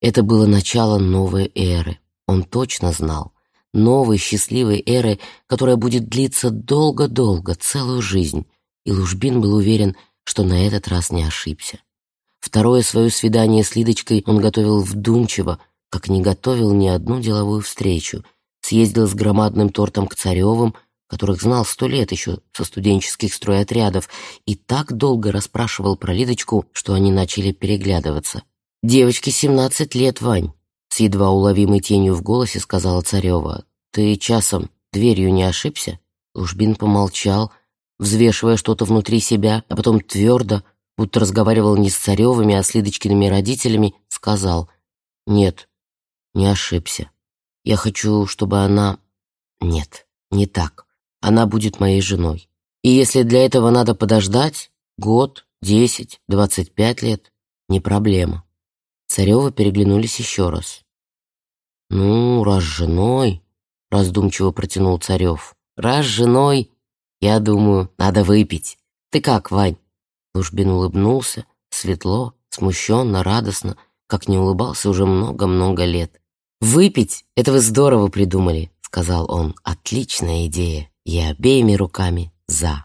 Это было начало новой эры. Он точно знал. Новой счастливой эры, которая будет длиться долго-долго, целую жизнь. И Лужбин был уверен, что на этот раз не ошибся. Второе свое свидание с Лидочкой он готовил вдумчиво, как не готовил ни одну деловую встречу. Съездил с громадным тортом к Царевым, которых знал сто лет еще со студенческих стройотрядов, и так долго расспрашивал про Лидочку, что они начали переглядываться. «Девочке семнадцать лет, Вань», — с едва уловимой тенью в голосе сказала Царева. «Ты часом дверью не ошибся?» Лужбин помолчал, взвешивая что-то внутри себя, а потом твердо, будто разговаривал не с Царевыми, а с Лидочкиными родителями, сказал «Нет, не ошибся. Я хочу, чтобы она...» «Нет, не так. Она будет моей женой. И если для этого надо подождать, год, десять, двадцать пять лет, не проблема». Царевы переглянулись еще раз. «Ну, раз женой...» — раздумчиво протянул Царев. «Раз женой, я думаю, надо выпить. Ты как, Вань?» Лужбин улыбнулся, светло, смущенно, радостно, как не улыбался уже много-много лет. «Выпить? Это вы здорово придумали», — сказал он. «Отличная идея. Я обеими руками за».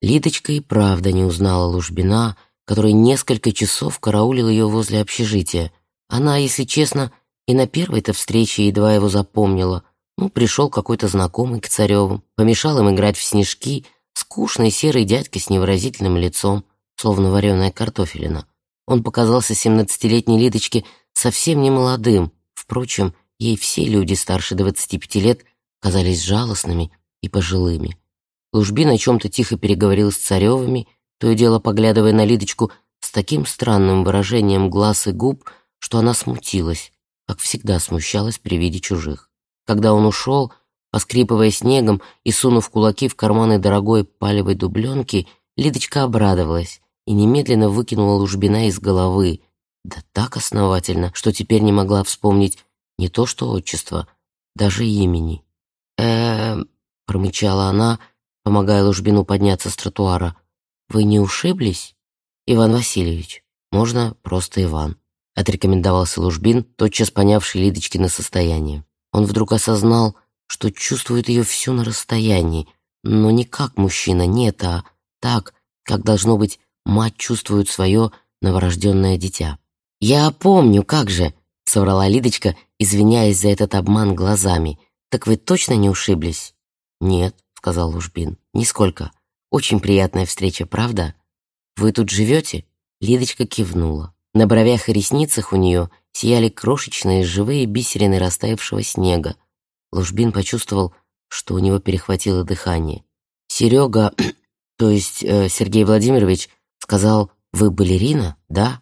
Лидочка и правда не узнала Лужбина, который несколько часов караулил ее возле общежития. Она, если честно, и на первой-то встрече едва его запомнила. Ну, пришел какой-то знакомый к Царевым, помешал им играть в снежки — Скучный серый дядька с невыразительным лицом, словно вареная картофелина. Он показался семнадцатилетней Лидочке совсем не молодым. Впрочем, ей все люди старше двадцати пяти лет казались жалостными и пожилыми. Лужбин о чем-то тихо переговорил с Царевыми, то и дело поглядывая на Лидочку с таким странным выражением глаз и губ, что она смутилась, как всегда смущалась при виде чужих. Когда он ушел, Поскрипывая снегом и сунув кулаки в карманы дорогой палевой дубленки, Лидочка обрадовалась и немедленно выкинула Лужбина из головы, да так основательно, что теперь не могла вспомнить не то что отчество, даже имени. э промычала она, помогая Лужбину подняться с тротуара. «Вы не ушиблись, Иван Васильевич? Можно просто Иван», — отрекомендовался Лужбин, тотчас понявший Лидочкино состояние. Он вдруг осознал, что чувствует ее всю на расстоянии, но не как мужчина, нет, а так, как должно быть, мать чувствует свое новорожденное дитя. «Я помню, как же!» — соврала Лидочка, извиняясь за этот обман глазами. «Так вы точно не ушиблись?» «Нет», — сказал Лужбин, — «нисколько. Очень приятная встреча, правда? Вы тут живете?» Лидочка кивнула. На бровях и ресницах у нее сияли крошечные живые бисерины растаявшего снега, Лужбин почувствовал, что у него перехватило дыхание. Серега, то есть э, Сергей Владимирович, сказал, «Вы балерина, да?»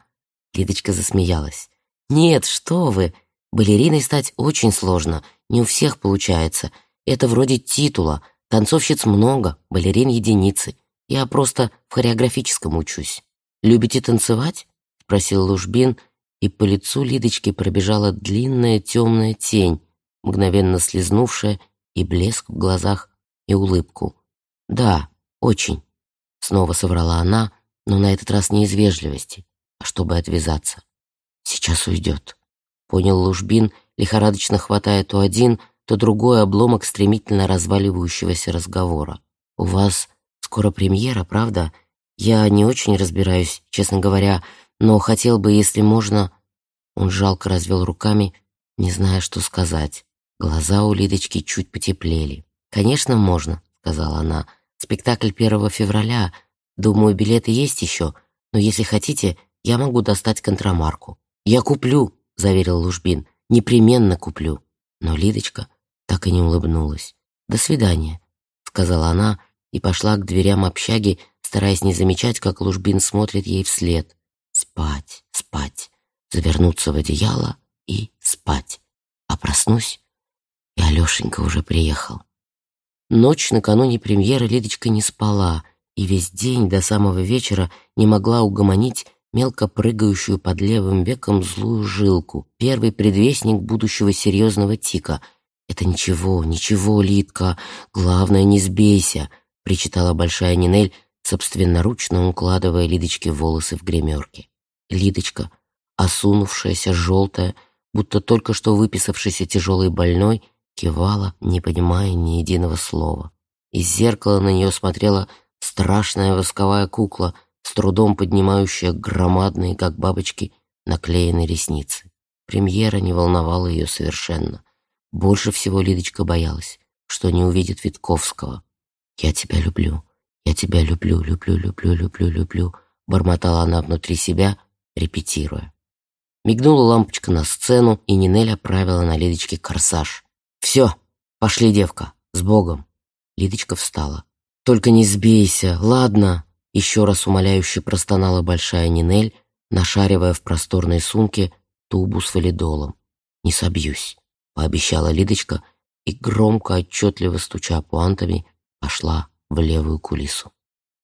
Лидочка засмеялась. «Нет, что вы! Балериной стать очень сложно, не у всех получается. Это вроде титула. Танцовщиц много, балерин единицы. Я просто в хореографическом учусь. Любите танцевать?» — спросил Лужбин, и по лицу Лидочки пробежала длинная темная тень, мгновенно слезнувшая, и блеск в глазах, и улыбку. «Да, очень», — снова соврала она, но на этот раз не из вежливости, а чтобы отвязаться. «Сейчас уйдет», — понял Лужбин, лихорадочно хватая то один, то другой обломок стремительно разваливающегося разговора. «У вас скоро премьера, правда? Я не очень разбираюсь, честно говоря, но хотел бы, если можно...» Он жалко развел руками, не зная, что сказать. Глаза у Лидочки чуть потеплели. «Конечно, можно», — сказала она. «Спектакль первого февраля. Думаю, билеты есть еще, но если хотите, я могу достать контрамарку». «Я куплю», — заверил Лужбин. «Непременно куплю». Но Лидочка так и не улыбнулась. «До свидания», — сказала она и пошла к дверям общаги, стараясь не замечать, как Лужбин смотрит ей вслед. «Спать, спать, завернуться в одеяло и спать. А проснусь, и Алешенька уже приехал. Ночь накануне премьеры Лидочка не спала и весь день до самого вечера не могла угомонить мелко прыгающую под левым веком злую жилку, первый предвестник будущего серьезного тика. «Это ничего, ничего, Лидка, главное, не сбейся», — причитала большая Нинель, собственноручно укладывая Лидочке волосы в гримерки. «Лидочка, осунувшаяся, желтая, будто только что выписавшийся тяжелый больной, кивала, не понимая ни единого слова. Из зеркала на нее смотрела страшная восковая кукла, с трудом поднимающая громадные, как бабочки, наклеенные ресницы. Премьера не волновала ее совершенно. Больше всего Лидочка боялась, что не увидит Витковского. «Я тебя люблю, я тебя люблю, люблю, люблю, люблю, люблю», бормотала она внутри себя, репетируя. Мигнула лампочка на сцену, и Нинель оправила на Лидочке корсаж. «Все, пошли, девка, с Богом!» Лидочка встала. «Только не сбейся, ладно?» Еще раз умоляюще простонала большая Нинель, нашаривая в просторной сумке тубу с валидолом. «Не собьюсь», — пообещала Лидочка и, громко, отчетливо стуча пуантами, пошла в левую кулису.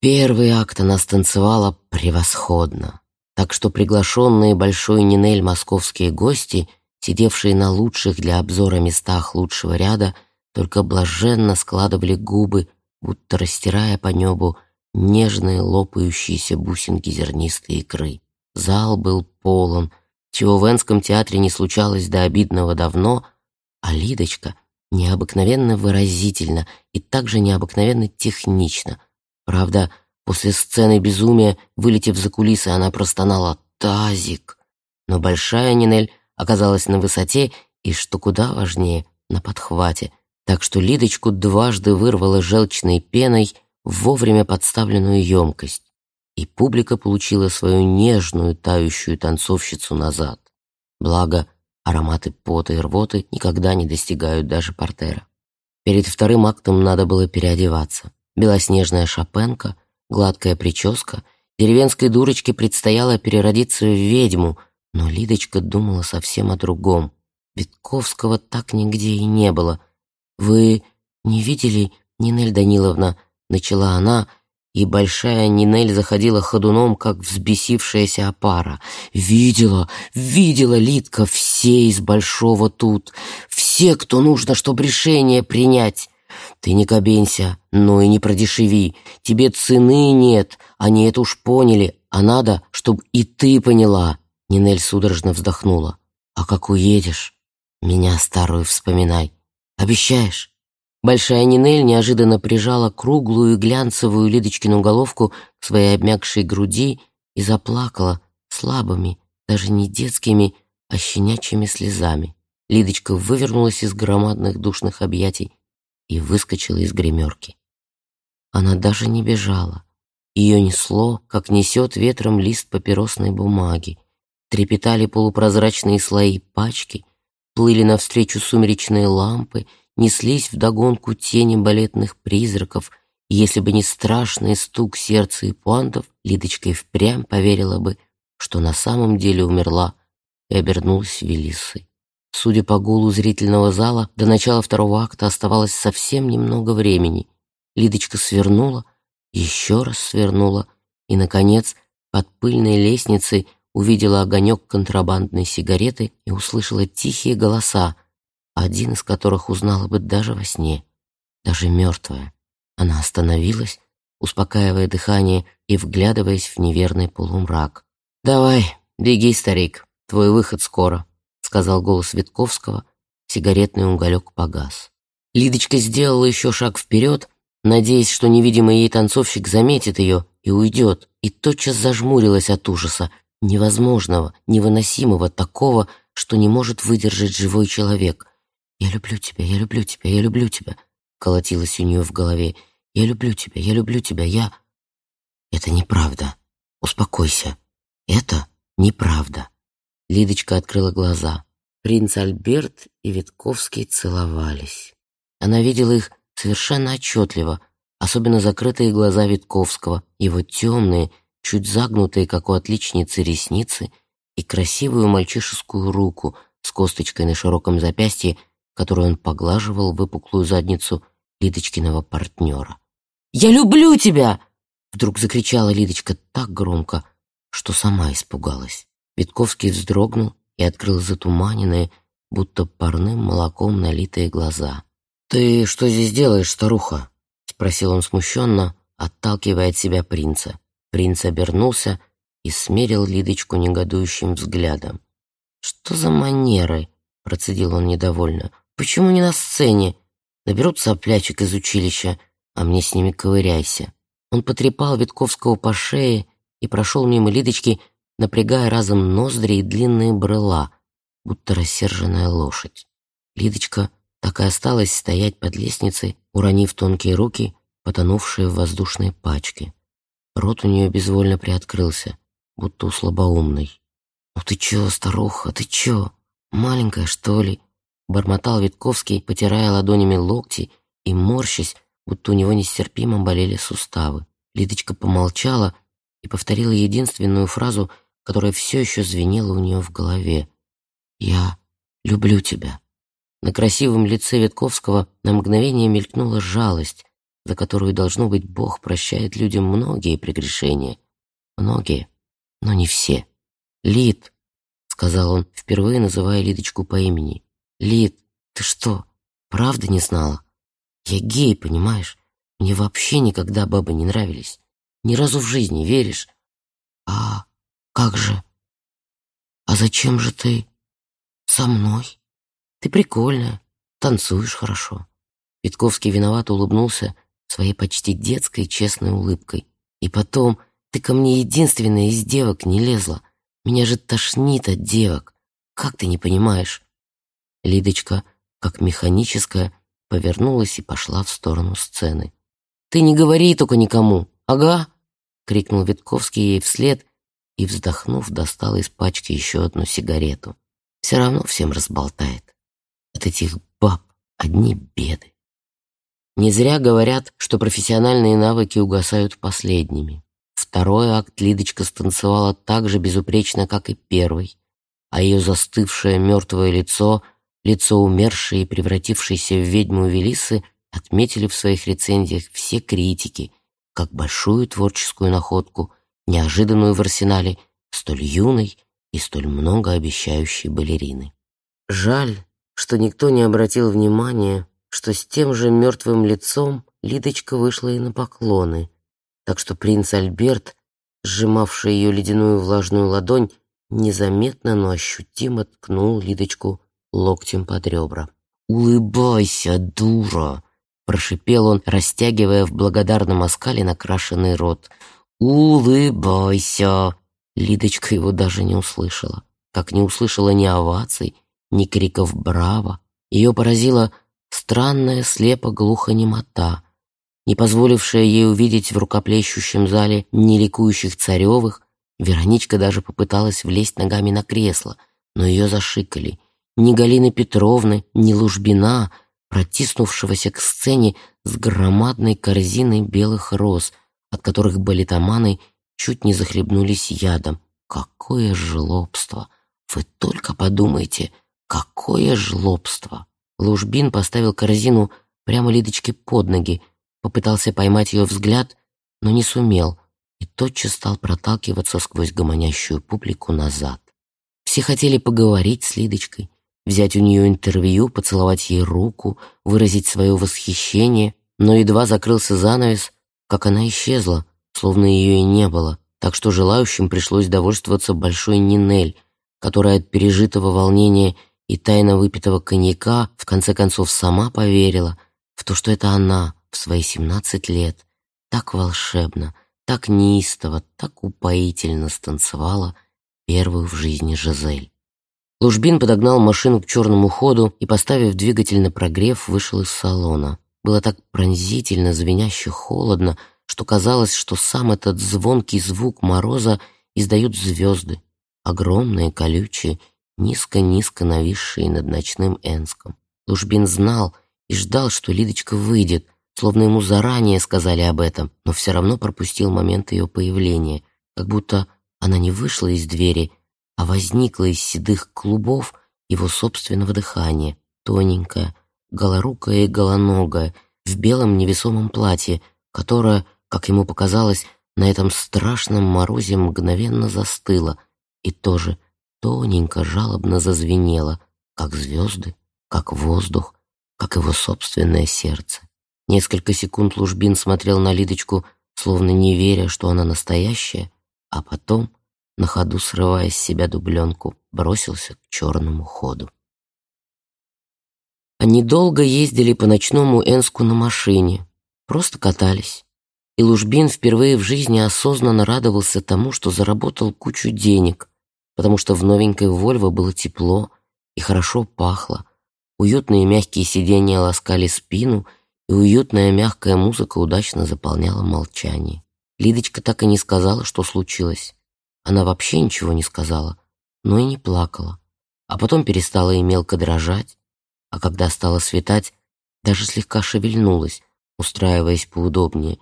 Первый акт она станцевала превосходно, так что приглашенные большой Нинель московские гости, сидевшие на лучших для обзора местах лучшего ряда, только блаженно складывали губы, будто растирая по небу нежные лопающиеся бусинки зернистой икры. Зал был полон, чего в Энском театре не случалось до обидного давно, а Лидочка необыкновенно выразительно и также необыкновенно технично. Правда, после сцены безумия, вылетев за кулисы, она простонала «Тазик!». Но большая Нинель оказалась на высоте и, что куда важнее, на подхвате, так что Лидочку дважды вырвала желчной пеной вовремя подставленную емкость и публика получила свою нежную тающую танцовщицу назад. Благо, ароматы пота и рвоты никогда не достигают даже портера. Перед вторым актом надо было переодеваться. Белоснежная шапенка, гладкая прическа. Деревенской дурочке предстояло переродиться в ведьму, но Лидочка думала совсем о другом. Витковского так нигде и не было. «Вы не видели, Нинель Даниловна?» — начала она, и большая Нинель заходила ходуном, как взбесившаяся опара. «Видела, видела, Литка, все из большого тут, все, кто нужно, чтобы решение принять. Ты не кабенься, но и не продешеви, тебе цены нет, они это уж поняли, а надо, чтобы и ты поняла». Нинель судорожно вздохнула. «А как уедешь, меня старую вспоминай. Обещаешь?» Большая Нинель неожиданно прижала круглую глянцевую Лидочкину головку к своей обмякшей груди и заплакала слабыми, даже не детскими, а щенячьими слезами. Лидочка вывернулась из громадных душных объятий и выскочила из гримерки. Она даже не бежала. Ее несло, как несет ветром лист папиросной бумаги. Трепетали полупрозрачные слои пачки, плыли навстречу сумеречные лампы — неслись вдогонку тени балетных призраков, и если бы не страшный стук сердца и пуантов, Лидочка и впрямь поверила бы, что на самом деле умерла и обернулась Велиссой. Судя по гулу зрительного зала, до начала второго акта оставалось совсем немного времени. Лидочка свернула, еще раз свернула и, наконец, под пыльной лестницей увидела огонек контрабандной сигареты и услышала тихие голоса, один из которых узнала бы даже во сне, даже мертвая. Она остановилась, успокаивая дыхание и вглядываясь в неверный полумрак. «Давай, беги, старик, твой выход скоро», — сказал голос Витковского. Сигаретный уголек погас. Лидочка сделала еще шаг вперед, надеясь, что невидимый ей танцовщик заметит ее и уйдет, и тотчас зажмурилась от ужаса, невозможного, невыносимого, такого, что не может выдержать живой человек — «Я люблю тебя, я люблю тебя, я люблю тебя», — колотилось у нее в голове. «Я люблю тебя, я люблю тебя, я...» «Это неправда. Успокойся. Это неправда». Лидочка открыла глаза. Принц Альберт и Витковский целовались. Она видела их совершенно отчетливо, особенно закрытые глаза Витковского, его темные, чуть загнутые, как у отличницы, ресницы и красивую мальчишескую руку с косточкой на широком запястье, которой он поглаживал выпуклую задницу Лидочкиного партнера. «Я люблю тебя!» Вдруг закричала Лидочка так громко, что сама испугалась. Витковский вздрогнул и открыл затуманенные, будто парным молоком налитые глаза. «Ты что здесь делаешь, старуха?» — спросил он смущенно, отталкивая от себя принца. Принц обернулся и смерил Лидочку негодующим взглядом. «Что за манеры?» — процедил он недовольно. «Почему не на сцене? Наберут соплячек из училища, а мне с ними ковыряйся». Он потрепал Витковского по шее и прошел мимо Лидочки, напрягая разом ноздри и длинные брыла, будто рассерженная лошадь. Лидочка так и осталась стоять под лестницей, уронив тонкие руки, потонувшие в воздушной пачке. Рот у нее безвольно приоткрылся, будто у слабоумной. «Ну ты чё, старуха, ты чё? Маленькая, что ли?» Бормотал Витковский, потирая ладонями локти и морщась, будто у него нестерпимо болели суставы. Лидочка помолчала и повторила единственную фразу, которая все еще звенела у нее в голове. «Я люблю тебя». На красивом лице Витковского на мгновение мелькнула жалость, за которую, должно быть, Бог прощает людям многие прегрешения. Многие, но не все. «Лид», — сказал он, впервые называя Лидочку по имени. «Лид, ты что, правда не знала? Я гей, понимаешь? Мне вообще никогда бабы не нравились. Ни разу в жизни, веришь? А как же? А зачем же ты со мной?» Ты прикольная, танцуешь хорошо». Витковский виновато улыбнулся своей почти детской честной улыбкой. «И потом, ты ко мне единственная из девок не лезла. Меня же тошнит от девок. Как ты не понимаешь?» Лидочка, как механическая, повернулась и пошла в сторону сцены. «Ты не говори только никому, ага!» — крикнул Витковский ей вслед и, вздохнув, достал из пачки еще одну сигарету. «Все равно всем разболтает». От этих баб одни беды. Не зря говорят, что профессиональные навыки угасают последними. Второй акт Лидочка станцевала так же безупречно, как и первый, а ее застывшее мертвое лицо, лицо умершей и превратившейся в ведьму Велисы, отметили в своих рецензиях все критики, как большую творческую находку, неожиданную в арсенале столь юной и столь многообещающей балерины. Жаль, что никто не обратил внимания, что с тем же мертвым лицом Лидочка вышла и на поклоны, так что принц Альберт, сжимавший ее ледяную влажную ладонь, незаметно, но ощутимо ткнул Лидочку локтем под ребра. «Улыбайся, дура!» — прошипел он, растягивая в благодарном оскале накрашенный рот. «Улыбайся!» Лидочка его даже не услышала, как не услышала ни оваций, ни криков «Браво!». Ее поразила странная слепо-глухонемота, не позволившая ей увидеть в рукоплещущем зале ни ликующих царевых. Вероничка даже попыталась влезть ногами на кресло, но ее зашикали. Ни Галины Петровны, ни Лужбина, протиснувшегося к сцене с громадной корзиной белых роз, от которых балетоманы чуть не захлебнулись ядом. Какое жлобство! Вы только подумайте — Какое жлобство! Лужбин поставил корзину прямо Лидочке под ноги, попытался поймать ее взгляд, но не сумел и тотчас стал проталкиваться сквозь гомонящую публику назад. Все хотели поговорить с Лидочкой, взять у нее интервью, поцеловать ей руку, выразить свое восхищение, но едва закрылся занавес, как она исчезла, словно ее и не было, так что желающим пришлось довольствоваться большой Нинель, которая от пережитого волнения и тайно выпитого коньяка в конце концов сама поверила в то, что это она в свои семнадцать лет так волшебно, так неистово, так упоительно станцевала первую в жизни Жизель. Лужбин подогнал машину к черному ходу и, поставив двигатель на прогрев, вышел из салона. Было так пронзительно, звеняще холодно, что казалось, что сам этот звонкий звук мороза издают звезды, огромные, колючие низко-низко нависшие над ночным Энском. Лужбин знал и ждал, что Лидочка выйдет, словно ему заранее сказали об этом, но все равно пропустил момент ее появления, как будто она не вышла из двери, а возникла из седых клубов его собственного дыхания, тоненькая, голорукая и голоногая, в белом невесомом платье, которое, как ему показалось, на этом страшном морозе мгновенно застыло и тоже тоненько, жалобно зазвенело, как звезды, как воздух, как его собственное сердце. Несколько секунд Лужбин смотрел на Лидочку, словно не веря, что она настоящая, а потом на ходу срывая с себя дубленку, бросился к черному ходу. Они долго ездили по ночному Энску на машине, просто катались. И Лужбин впервые в жизни осознанно радовался тому, что заработал кучу денег, потому что в новенькой «Вольво» было тепло и хорошо пахло. Уютные мягкие сиденья ласкали спину, и уютная мягкая музыка удачно заполняла молчание. Лидочка так и не сказала, что случилось. Она вообще ничего не сказала, но и не плакала. А потом перестала и мелко дрожать, а когда стало светать, даже слегка шевельнулась, устраиваясь поудобнее,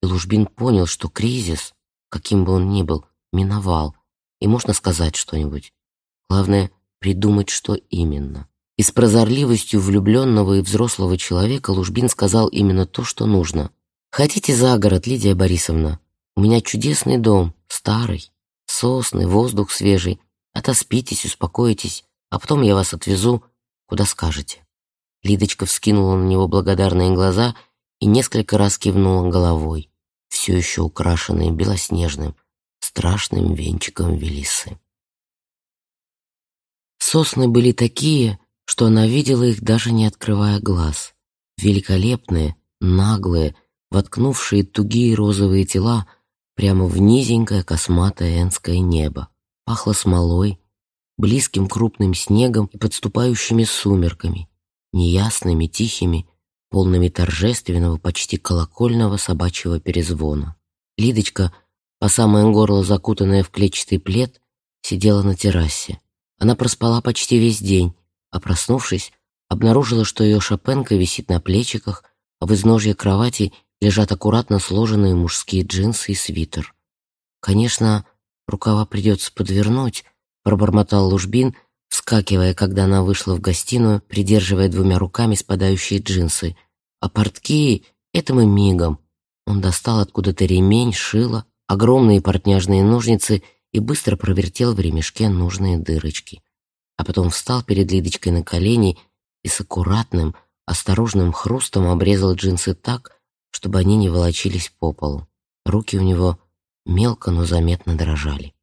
и Лужбин понял, что кризис, каким бы он ни был, миновал, и можно сказать что-нибудь. Главное — придумать, что именно. И с прозорливостью влюбленного и взрослого человека Лужбин сказал именно то, что нужно. «Хотите за город, Лидия Борисовна? У меня чудесный дом, старый, сосны, воздух свежий. Отоспитесь, успокойтесь, а потом я вас отвезу, куда скажете». Лидочка вскинула на него благодарные глаза и несколько раз кивнула головой, все еще украшенной белоснежным, страшным венчиком Велисы. Сосны были такие, что она видела их, даже не открывая глаз. Великолепные, наглые, воткнувшие тугие розовые тела прямо в низенькое косматое энское небо. Пахло смолой, близким крупным снегом и подступающими сумерками, неясными, тихими, полными торжественного, почти колокольного собачьего перезвона. Лидочка, по самое горло закутанная в клетчатый плед, сидела на террасе. Она проспала почти весь день, а проснувшись, обнаружила, что ее шапенка висит на плечиках, а в изножье кровати лежат аккуратно сложенные мужские джинсы и свитер. «Конечно, рукава придется подвернуть», — пробормотал Лужбин, вскакивая, когда она вышла в гостиную, придерживая двумя руками спадающие джинсы. «А портки — это мы мигом». Он достал откуда-то ремень, шило, огромные портняжные ножницы и быстро провертел в ремешке нужные дырочки а потом встал перед Лидочкой на колени и с аккуратным, осторожным хрустом обрезал джинсы так, чтобы они не волочились по полу. Руки у него мелко, но заметно дрожали.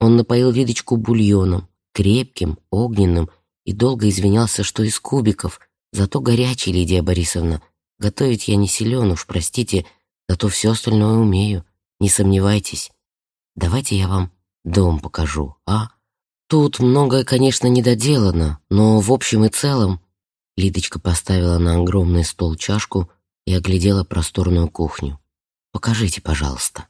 Он напоил Лидочку бульоном, крепким, огненным, и долго извинялся, что из кубиков, зато горячий, Лидия Борисовна. Готовить я не силен уж, простите, зато все остальное умею, не сомневайтесь. Давайте я вам дом покажу, а? Тут многое, конечно, недоделано, но в общем и целом Лидочка поставила на огромный стол чашку и оглядела просторную кухню. «Покажите, пожалуйста».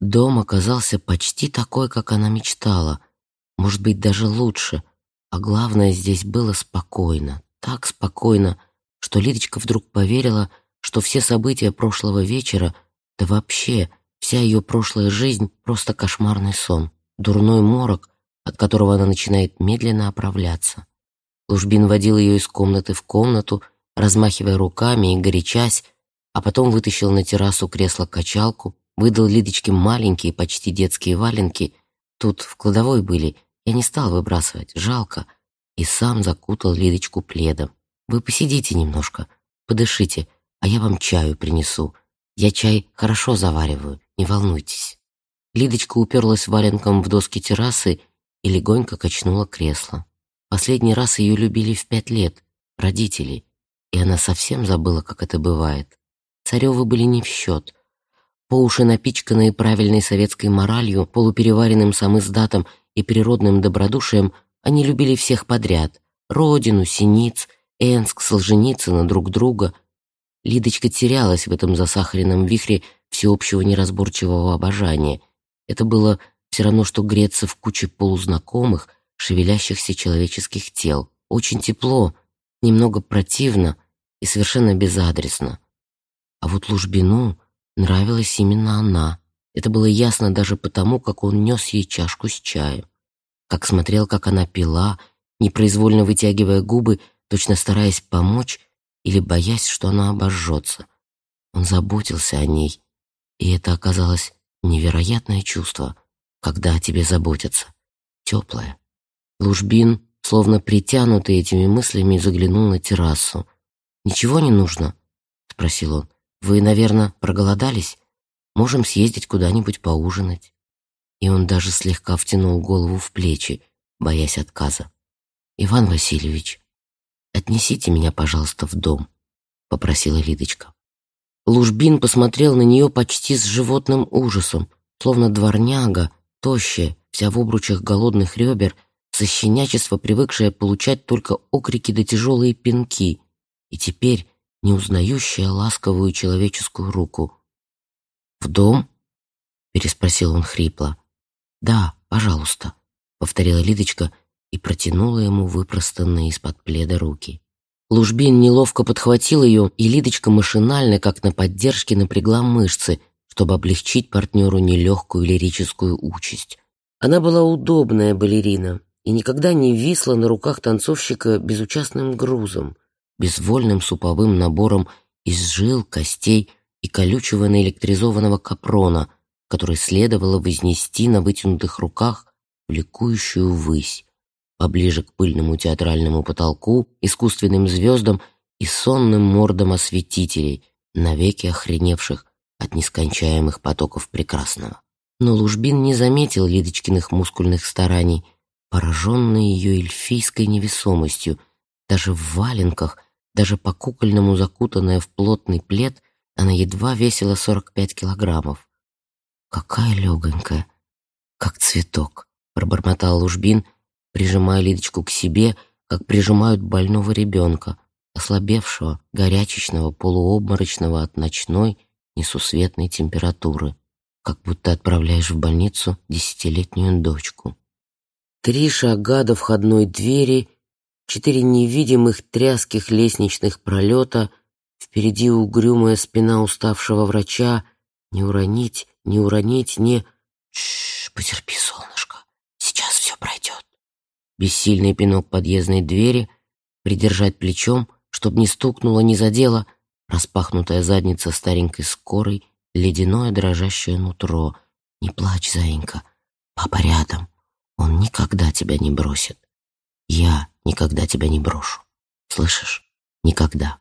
Дом оказался почти такой, как она мечтала, может быть, даже лучше, а главное, здесь было спокойно, так спокойно, что Лидочка вдруг поверила, что все события прошлого вечера, да вообще вся ее прошлая жизнь — просто кошмарный сон, дурной морок — от которого она начинает медленно оправляться. Лужбин водил ее из комнаты в комнату, размахивая руками и горячась, а потом вытащил на террасу кресло-качалку, выдал Лидочке маленькие, почти детские валенки. Тут в кладовой были, я не стал выбрасывать, жалко, и сам закутал Лидочку пледом. «Вы посидите немножко, подышите, а я вам чаю принесу. Я чай хорошо завариваю, не волнуйтесь». Лидочка уперлась валенком в доски террасы и легонько качнула кресло. Последний раз ее любили в пять лет, родители, и она совсем забыла, как это бывает. Царевы были не в счет. По уши напичканные правильной советской моралью, полупереваренным самиздатом и природным добродушием, они любили всех подряд — родину, синиц, Энск, Солженицына, друг друга. Лидочка терялась в этом засахаренном вихре всеобщего неразборчивого обожания. Это было все равно, что греться в куче полузнакомых, шевелящихся человеческих тел. Очень тепло, немного противно и совершенно безадресно. А вот Лужбину нравилась именно она. Это было ясно даже потому, как он нес ей чашку с чаем. Как смотрел, как она пила, непроизвольно вытягивая губы, точно стараясь помочь или боясь, что она обожжется. Он заботился о ней, и это оказалось невероятное чувство — когда о тебе заботятся. Теплая. Лужбин, словно притянутый этими мыслями, заглянул на террасу. «Ничего не нужно?» — спросил он. «Вы, наверное, проголодались? Можем съездить куда-нибудь поужинать». и он даже слегка втянул голову в плечи, боясь отказа. «Иван Васильевич, отнесите меня, пожалуйста, в дом», — попросила Лидочка. Лужбин посмотрел на нее почти с животным ужасом, словно дворняга, тощая, вся в обручах голодных ребер, со привыкшая получать только окрики да тяжелые пинки, и теперь не узнающая ласковую человеческую руку. «В дом?» — переспросил он хрипло. «Да, пожалуйста», — повторила Лидочка и протянула ему выпростанные из-под пледа руки. Лужбин неловко подхватил ее, и Лидочка машинально, как на поддержке, напрягла мышцы, чтобы облегчить партнеру нелегкую лирическую участь. Она была удобная балерина и никогда не висла на руках танцовщика безучастным грузом, безвольным суповым набором из жил, костей и колючего наэлектризованного капрона, который следовало вознести на вытянутых руках в ликующую высь поближе к пыльному театральному потолку, искусственным звездам и сонным мордам осветителей, навеки охреневших от нескончаемых потоков прекрасного. Но Лужбин не заметил Лидочкиных мускульных стараний, пораженный ее эльфийской невесомостью. Даже в валенках, даже по-кукольному закутанная в плотный плед, она едва весила 45 килограммов. «Какая легонькая, как цветок», — пробормотал Лужбин, прижимая Лидочку к себе, как прижимают больного ребенка, ослабевшего, горячечного, полуобморочного от ночной, несусветной температуры, как будто отправляешь в больницу десятилетнюю дочку. Три шага до входной двери, четыре невидимых тряских лестничных пролета, впереди угрюмая спина уставшего врача, не уронить, не уронить, не... Шш, потерпи, солнышко, сейчас все пройдет. Бессильный пинок подъездной двери, придержать плечом, чтоб не стукнуло, не задело, распахнутая задница старенькой скорой, ледяное дрожащее нутро. «Не плачь, заинька, папа рядом, он никогда тебя не бросит. Я никогда тебя не брошу. Слышишь? Никогда».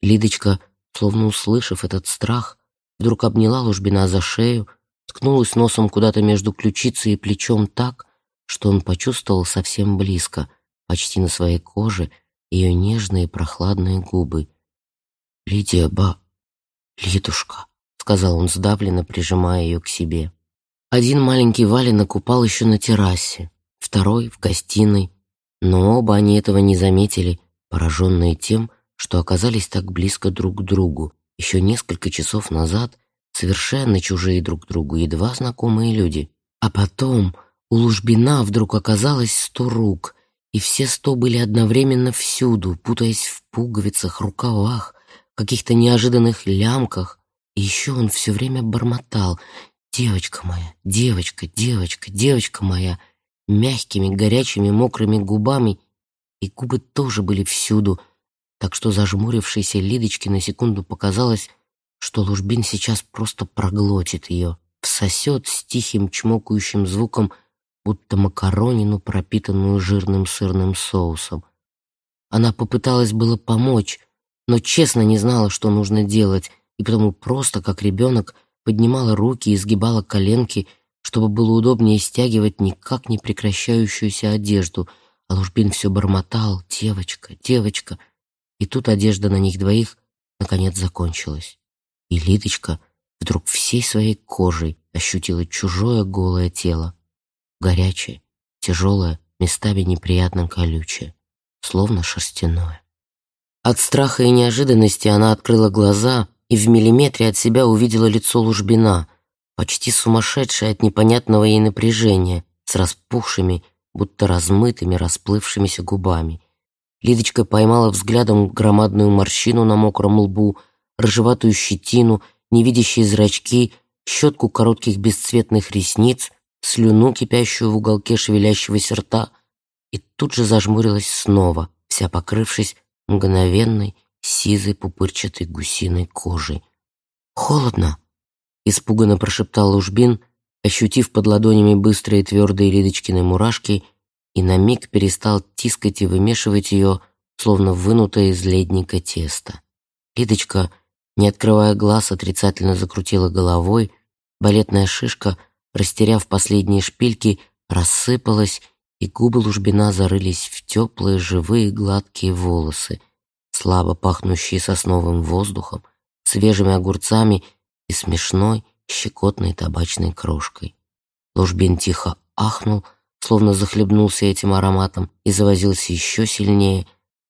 Лидочка, словно услышав этот страх, вдруг обняла Лужбина за шею, ткнулась носом куда-то между ключицей и плечом так, что он почувствовал совсем близко, почти на своей коже, ее нежные прохладные губы. «Лидия, ба... Лидушка», — сказал он сдавленно, прижимая ее к себе. Один маленький валенок упал еще на террасе, второй — в гостиной, но оба они этого не заметили, пораженные тем, что оказались так близко друг к другу. Еще несколько часов назад совершенно чужие друг другу, едва знакомые люди. А потом у Лужбина вдруг оказалось сто рук, и все сто были одновременно всюду, путаясь в пуговицах, рукавах, каких-то неожиданных лямках. И еще он все время бормотал «Девочка моя, девочка, девочка, девочка моя!» мягкими, горячими, мокрыми губами, и губы тоже были всюду, так что зажмурившейся Лидочке на секунду показалось, что Лужбин сейчас просто проглотит ее, всосет с тихим чмокающим звуком — будто макаронину, пропитанную жирным сырным соусом. Она попыталась было помочь, но честно не знала, что нужно делать, и потому просто, как ребенок, поднимала руки и сгибала коленки, чтобы было удобнее стягивать никак не прекращающуюся одежду, а Лужбин все бормотал «девочка, девочка», и тут одежда на них двоих наконец закончилась. И Лидочка вдруг всей своей кожей ощутила чужое голое тело горячее, тяжелое, местами неприятно колючее, словно шерстяное. От страха и неожиданности она открыла глаза и в миллиметре от себя увидела лицо Лужбина, почти сумасшедшее от непонятного ей напряжения, с распухшими, будто размытыми, расплывшимися губами. Лидочка поймала взглядом громадную морщину на мокром лбу, рыжеватую щетину, невидящие зрачки, щетку коротких бесцветных ресниц слюну, кипящую в уголке шевелящегося рта, и тут же зажмурилась снова, вся покрывшись мгновенной, сизой пупырчатой гусиной кожей. «Холодно!» — испуганно прошептал Лужбин, ощутив под ладонями быстрые твердые Лидочкины мурашки, и на миг перестал тискать и вымешивать ее, словно вынутое из ледника тесто. Лидочка, не открывая глаз, отрицательно закрутила головой, балетная шишка — растеряв последние шпильки, рассыпалась, и губы Лужбина зарылись в теплые, живые, гладкие волосы, слабо пахнущие сосновым воздухом, свежими огурцами и смешной, щекотной табачной крошкой. Лужбин тихо ахнул, словно захлебнулся этим ароматом и завозился еще сильнее,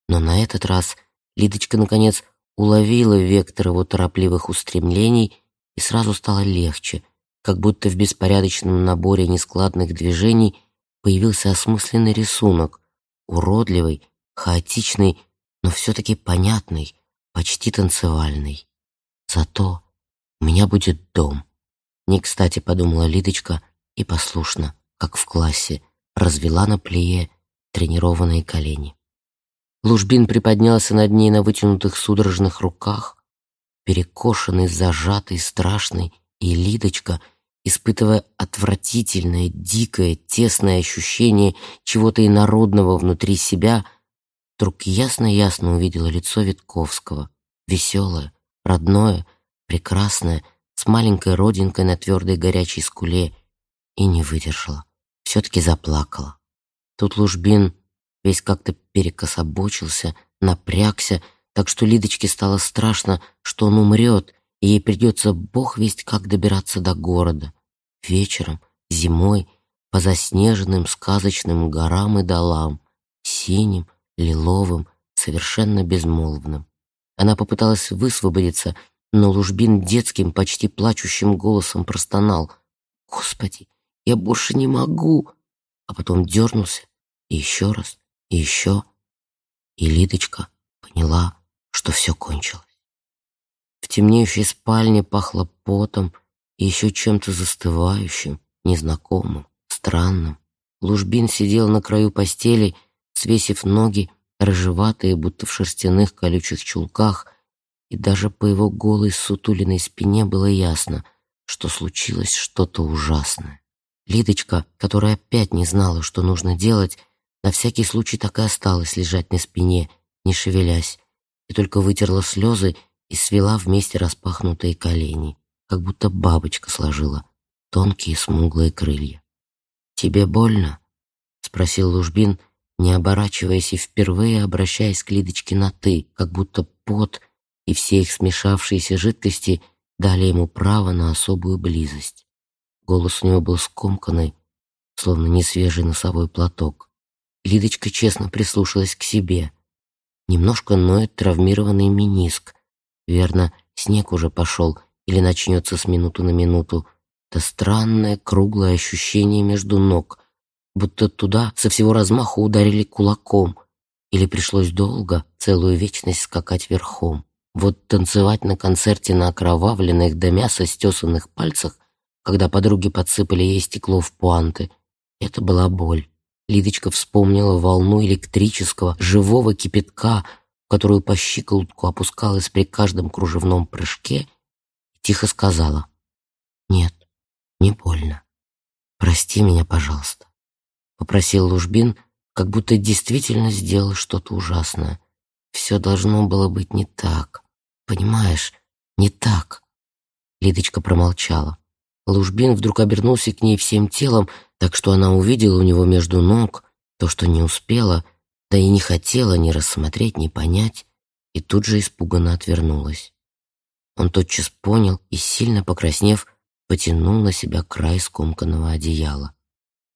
но на этот раз Лидочка, наконец, уловила вектор его торопливых устремлений и сразу стало легче, как будто в беспорядочном наборе нескладных движений появился осмысленный рисунок, уродливый, хаотичный, но все-таки понятный, почти танцевальный. Зато у меня будет дом. Не кстати подумала Лидочка и послушно, как в классе, развела на плее тренированные колени. Лужбин приподнялся над ней на вытянутых судорожных руках, перекошенный, зажатый, страшный, и Лидочка, испытывая отвратительное, дикое, тесное ощущение чего-то инородного внутри себя, вдруг ясно-ясно увидела лицо Витковского, веселое, родное, прекрасное, с маленькой родинкой на твердой горячей скуле, и не выдержала, все-таки заплакала. Тут Лужбин весь как-то перекособочился, напрягся, так что Лидочке стало страшно, что он умрет, и ей придется бог весть как добираться до города. Вечером, зимой, по заснеженным сказочным горам и долам, синим, лиловым, совершенно безмолвным. Она попыталась высвободиться, но Лужбин детским, почти плачущим голосом простонал. «Господи, я больше не могу!» А потом дернулся и еще раз, и еще. И Лидочка поняла, что все кончилось. В темнеющей спальне пахло потом и еще чем-то застывающим, незнакомым, странным. Лужбин сидел на краю постели, свесив ноги, рыжеватые, будто в шерстяных колючих чулках, и даже по его голой сутулиной спине было ясно, что случилось что-то ужасное. Лидочка, которая опять не знала, что нужно делать, на всякий случай так и осталась лежать на спине, не шевелясь, и только вытерла слезы и свела вместе распахнутые колени, как будто бабочка сложила тонкие смуглые крылья. «Тебе больно?» — спросил Лужбин, не оборачиваясь и впервые обращаясь к Лидочке на «ты», как будто пот и все их смешавшиеся жидкости дали ему право на особую близость. Голос у него был скомканный, словно несвежий носовой платок. Лидочка честно прислушалась к себе. Немножко ноет травмированный мениск. Верно, снег уже пошел или начнется с минуту на минуту. Это странное круглое ощущение между ног, будто туда со всего размаху ударили кулаком, или пришлось долго, целую вечность скакать верхом. Вот танцевать на концерте на окровавленных до мяса стесанных пальцах, когда подруги подсыпали ей стекло в пуанты, это была боль. Лидочка вспомнила волну электрического, живого кипятка, которую по щиколотку опускалась при каждом кружевном прыжке, и тихо сказала «Нет, не больно. Прости меня, пожалуйста», — попросил Лужбин, как будто действительно сделал что-то ужасное. Все должно было быть не так. Понимаешь, не так. Лидочка промолчала. Лужбин вдруг обернулся к ней всем телом, так что она увидела у него между ног то, что не успела, да и не хотела ни рассмотреть, ни понять, и тут же испуганно отвернулась. Он тотчас понял и, сильно покраснев, потянул на себя край скомканного одеяла.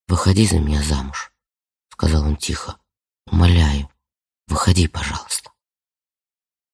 «Выходи за меня замуж», — сказал он тихо. «Умоляю, выходи, пожалуйста».